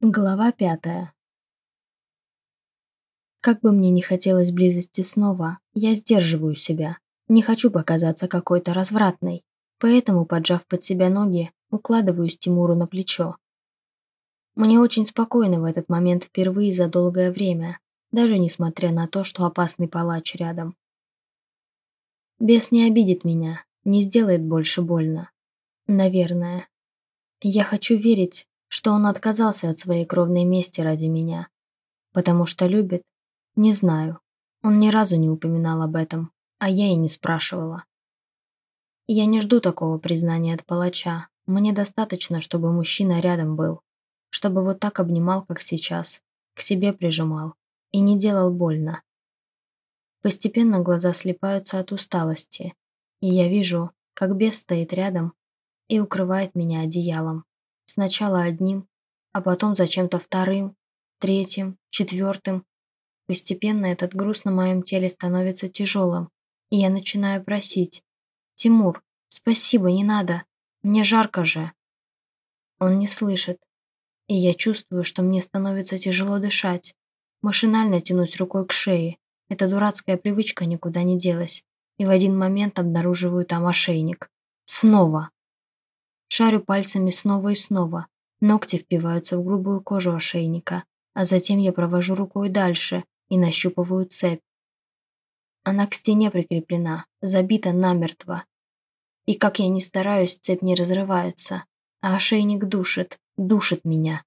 Глава пятая. Как бы мне ни хотелось близости снова, я сдерживаю себя. Не хочу показаться какой-то развратной. Поэтому, поджав под себя ноги, укладываюсь Тимуру на плечо. Мне очень спокойно в этот момент впервые за долгое время, даже несмотря на то, что опасный палач рядом. Бес не обидит меня, не сделает больше больно. Наверное. Я хочу верить, что он отказался от своей кровной мести ради меня. Потому что любит? Не знаю. Он ни разу не упоминал об этом, а я и не спрашивала. Я не жду такого признания от палача. Мне достаточно, чтобы мужчина рядом был. Чтобы вот так обнимал, как сейчас. К себе прижимал. И не делал больно. Постепенно глаза слепаются от усталости. И я вижу, как бес стоит рядом и укрывает меня одеялом. Сначала одним, а потом зачем-то вторым, третьим, четвертым. Постепенно этот груз на моем теле становится тяжелым, и я начинаю просить. «Тимур, спасибо, не надо. Мне жарко же». Он не слышит, и я чувствую, что мне становится тяжело дышать. Машинально тянусь рукой к шее. Эта дурацкая привычка никуда не делась. И в один момент обнаруживаю там ошейник. Снова. Шарю пальцами снова и снова. Ногти впиваются в грубую кожу ошейника, а затем я провожу рукой дальше и нащупываю цепь. Она к стене прикреплена, забита намертво. И как я ни стараюсь, цепь не разрывается, а ошейник душит, душит меня.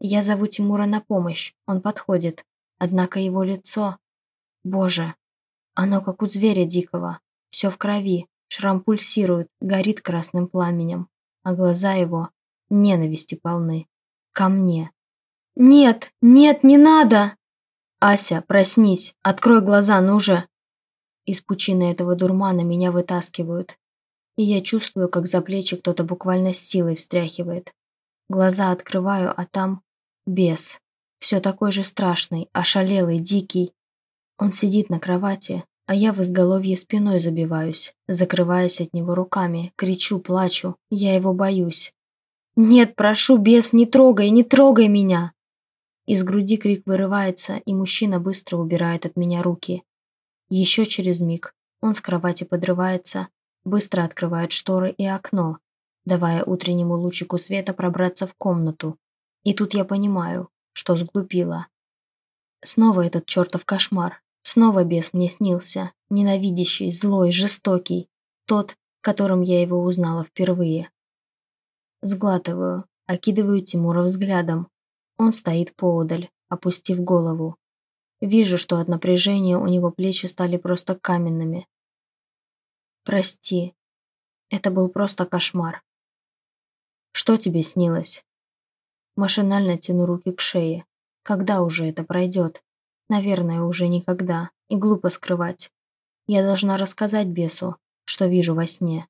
Я зову Тимура на помощь, он подходит, однако его лицо... Боже, оно как у зверя дикого, все в крови, Шрам пульсирует, горит красным пламенем, а глаза его ненависти полны. Ко мне. «Нет, нет, не надо!» «Ася, проснись, открой глаза, ну же!» Из пучины этого дурмана меня вытаскивают, и я чувствую, как за плечи кто-то буквально с силой встряхивает. Глаза открываю, а там бес. Все такой же страшный, ошалелый, дикий. Он сидит на кровати, а я в изголовье спиной забиваюсь, закрываясь от него руками, кричу, плачу. Я его боюсь. «Нет, прошу, бес, не трогай, не трогай меня!» Из груди крик вырывается, и мужчина быстро убирает от меня руки. Еще через миг он с кровати подрывается, быстро открывает шторы и окно, давая утреннему лучику света пробраться в комнату. И тут я понимаю, что сглупила. Снова этот чертов кошмар. Снова бес мне снился, ненавидящий, злой, жестокий, тот, которым я его узнала впервые. Сглатываю, окидываю Тимура взглядом. Он стоит поодаль, опустив голову. Вижу, что от напряжения у него плечи стали просто каменными. Прости, это был просто кошмар. Что тебе снилось? Машинально тяну руки к шее. Когда уже это пройдет? Наверное, уже никогда. И глупо скрывать. Я должна рассказать бесу, что вижу во сне.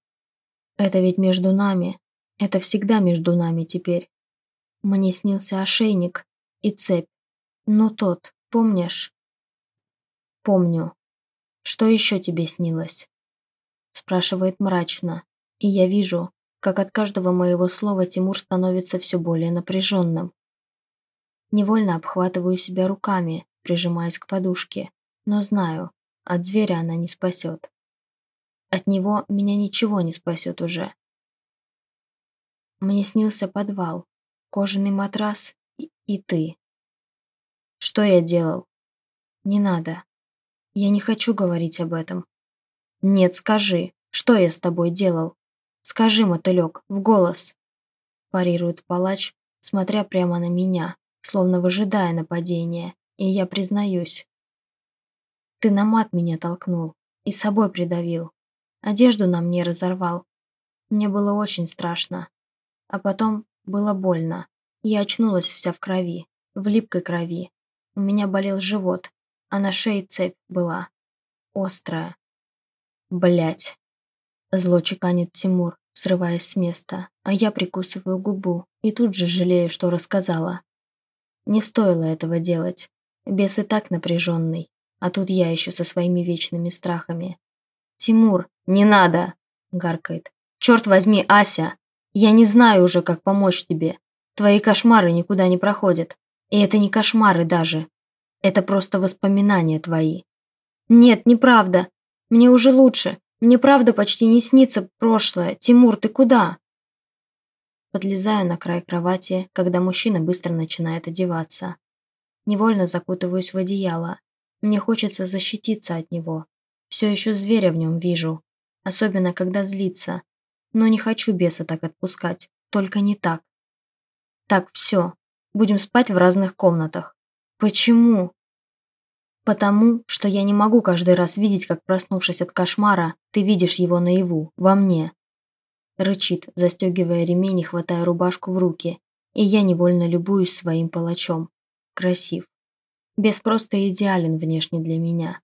Это ведь между нами. Это всегда между нами теперь. Мне снился ошейник и цепь. Ну тот, помнишь? Помню. Что еще тебе снилось? Спрашивает мрачно. И я вижу, как от каждого моего слова Тимур становится все более напряженным. Невольно обхватываю себя руками, прижимаясь к подушке, но знаю, от зверя она не спасет. От него меня ничего не спасет уже. Мне снился подвал, кожаный матрас и, и ты. Что я делал? Не надо. Я не хочу говорить об этом. Нет, скажи, что я с тобой делал? Скажи, мотылек, в голос. Парирует палач, смотря прямо на меня, словно выжидая нападения и я признаюсь. Ты на мат меня толкнул и собой придавил. Одежду на мне разорвал. Мне было очень страшно. А потом было больно. Я очнулась вся в крови, в липкой крови. У меня болел живот, а на шее цепь была. Острая. Блять. Зло чеканит Тимур, срываясь с места, а я прикусываю губу и тут же жалею, что рассказала. Не стоило этого делать. Бес и так напряженный, а тут я еще со своими вечными страхами. «Тимур, не надо!» – гаркает. «Черт возьми, Ася! Я не знаю уже, как помочь тебе. Твои кошмары никуда не проходят. И это не кошмары даже. Это просто воспоминания твои. Нет, неправда. Мне уже лучше. Мне правда почти не снится прошлое. Тимур, ты куда? Подлезаю на край кровати, когда мужчина быстро начинает одеваться. Невольно закутываюсь в одеяло. Мне хочется защититься от него. Все еще зверя в нем вижу. Особенно, когда злится. Но не хочу беса так отпускать. Только не так. Так, все. Будем спать в разных комнатах. Почему? Потому, что я не могу каждый раз видеть, как, проснувшись от кошмара, ты видишь его наяву, во мне. Рычит, застегивая ремень и хватая рубашку в руки, и я невольно любуюсь своим палачом. Красив. Бес просто идеален внешне для меня.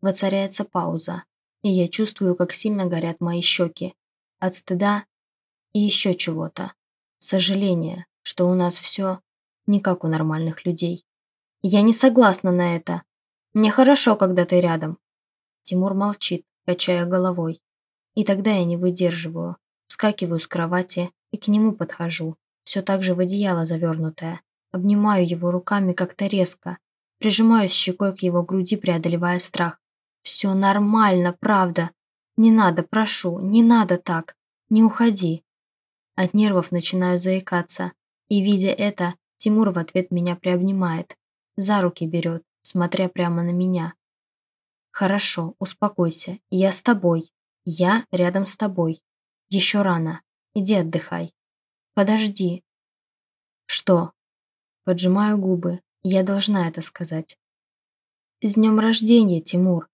Воцаряется пауза, и я чувствую, как сильно горят мои щеки. От стыда и еще чего-то. Сожаление, что у нас все не как у нормальных людей. Я не согласна на это. Мне хорошо, когда ты рядом. Тимур молчит, качая головой. И тогда я не выдерживаю. Вскакиваю с кровати и к нему подхожу, все так же в одеяло завернутое. Обнимаю его руками как-то резко. Прижимаюсь щекой к его груди, преодолевая страх. «Все нормально, правда. Не надо, прошу, не надо так. Не уходи». От нервов начинаю заикаться. И, видя это, Тимур в ответ меня приобнимает. За руки берет, смотря прямо на меня. «Хорошо, успокойся. Я с тобой. Я рядом с тобой. Еще рано. Иди отдыхай. Подожди». «Что?» Поджимаю губы. Я должна это сказать. «С днем рождения, Тимур!»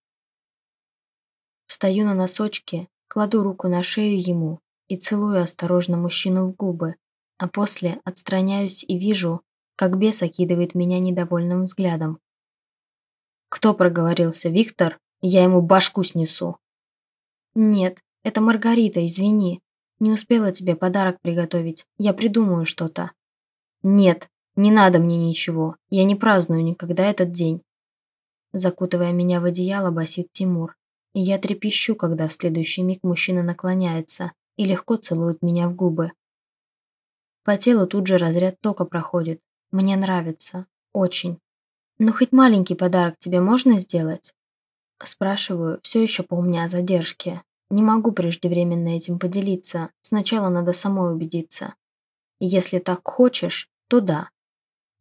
Встаю на носочки, кладу руку на шею ему и целую осторожно мужчину в губы, а после отстраняюсь и вижу, как бес окидывает меня недовольным взглядом. «Кто проговорился, Виктор? Я ему башку снесу». «Нет, это Маргарита, извини. Не успела тебе подарок приготовить. Я придумаю что-то». «Нет, не надо мне ничего. Я не праздную никогда этот день». Закутывая меня в одеяло, басит Тимур. И я трепещу, когда в следующий миг мужчина наклоняется и легко целует меня в губы. По телу тут же разряд тока проходит, мне нравится. Очень. Ну, хоть маленький подарок тебе можно сделать? Спрашиваю, все еще помня о задержке. Не могу преждевременно этим поделиться. Сначала надо самой убедиться. Если так хочешь, то да.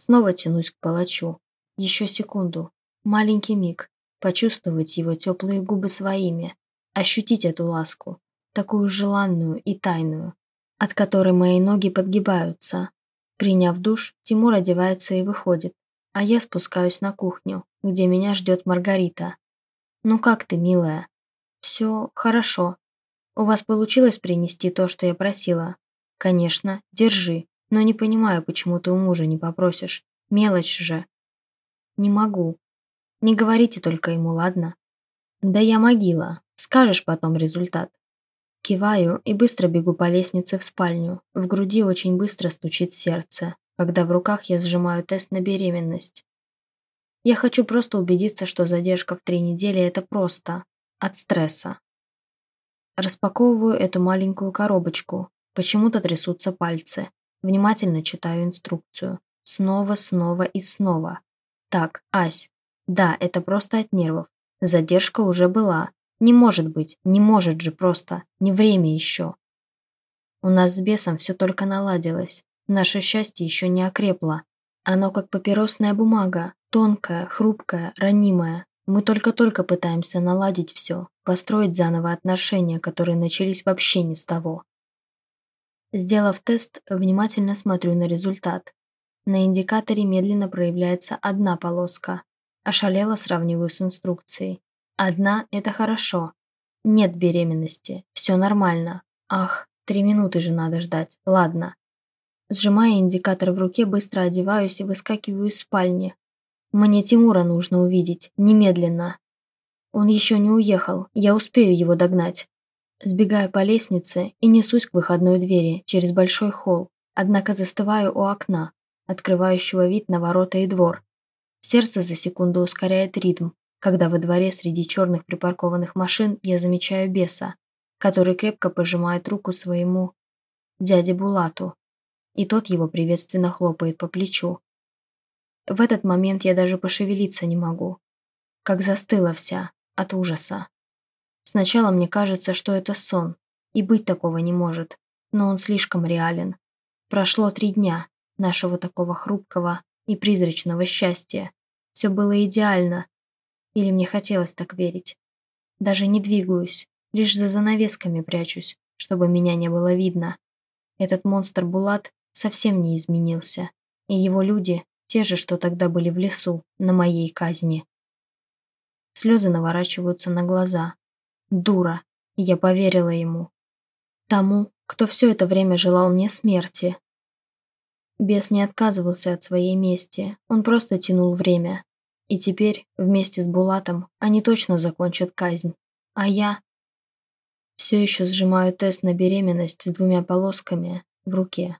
Снова тянусь к палачу. Еще секунду. Маленький миг. Почувствовать его теплые губы своими. Ощутить эту ласку. Такую желанную и тайную. От которой мои ноги подгибаются. Приняв душ, Тимур одевается и выходит, а я спускаюсь на кухню, где меня ждет Маргарита. «Ну как ты, милая?» «Все хорошо. У вас получилось принести то, что я просила?» «Конечно, держи, но не понимаю, почему ты у мужа не попросишь. Мелочь же». «Не могу. Не говорите только ему, ладно?» «Да я могила. Скажешь потом результат». Киваю и быстро бегу по лестнице в спальню. В груди очень быстро стучит сердце, когда в руках я сжимаю тест на беременность. Я хочу просто убедиться, что задержка в три недели – это просто. От стресса. Распаковываю эту маленькую коробочку. Почему-то трясутся пальцы. Внимательно читаю инструкцию. Снова, снова и снова. Так, Ась. Да, это просто от нервов. Задержка уже была. Не может быть, не может же просто, не время еще. У нас с бесом все только наладилось, наше счастье еще не окрепло. Оно как папиросная бумага, тонкая, хрупкая, ранимая. Мы только-только пытаемся наладить все, построить заново отношения, которые начались вообще не с того. Сделав тест, внимательно смотрю на результат. На индикаторе медленно проявляется одна полоска. Ошалело сравниваю с инструкцией. Одна – это хорошо. Нет беременности. Все нормально. Ах, три минуты же надо ждать. Ладно. Сжимая индикатор в руке, быстро одеваюсь и выскакиваю из спальни. Мне Тимура нужно увидеть. Немедленно. Он еще не уехал. Я успею его догнать. Сбегаю по лестнице и несусь к выходной двери через большой холл. Однако застываю у окна, открывающего вид на ворота и двор. Сердце за секунду ускоряет ритм, когда во дворе среди черных припаркованных машин я замечаю беса, который крепко пожимает руку своему дяде Булату. и тот его приветственно хлопает по плечу. В этот момент я даже пошевелиться не могу. Как застыла вся, от ужаса. Сначала мне кажется, что это сон, и быть такого не может, но он слишком реален. Прошло три дня нашего такого хрупкого и призрачного счастья. Все было идеально. Или мне хотелось так верить. Даже не двигаюсь, лишь за занавесками прячусь, чтобы меня не было видно. Этот монстр Булат совсем не изменился, и его люди те же, что тогда были в лесу, на моей казни. Слезы наворачиваются на глаза. Дура. Я поверила ему. Тому, кто все это время желал мне смерти. Бес не отказывался от своей мести, он просто тянул время. И теперь, вместе с Булатом, они точно закончат казнь. А я... Все еще сжимаю тест на беременность с двумя полосками в руке.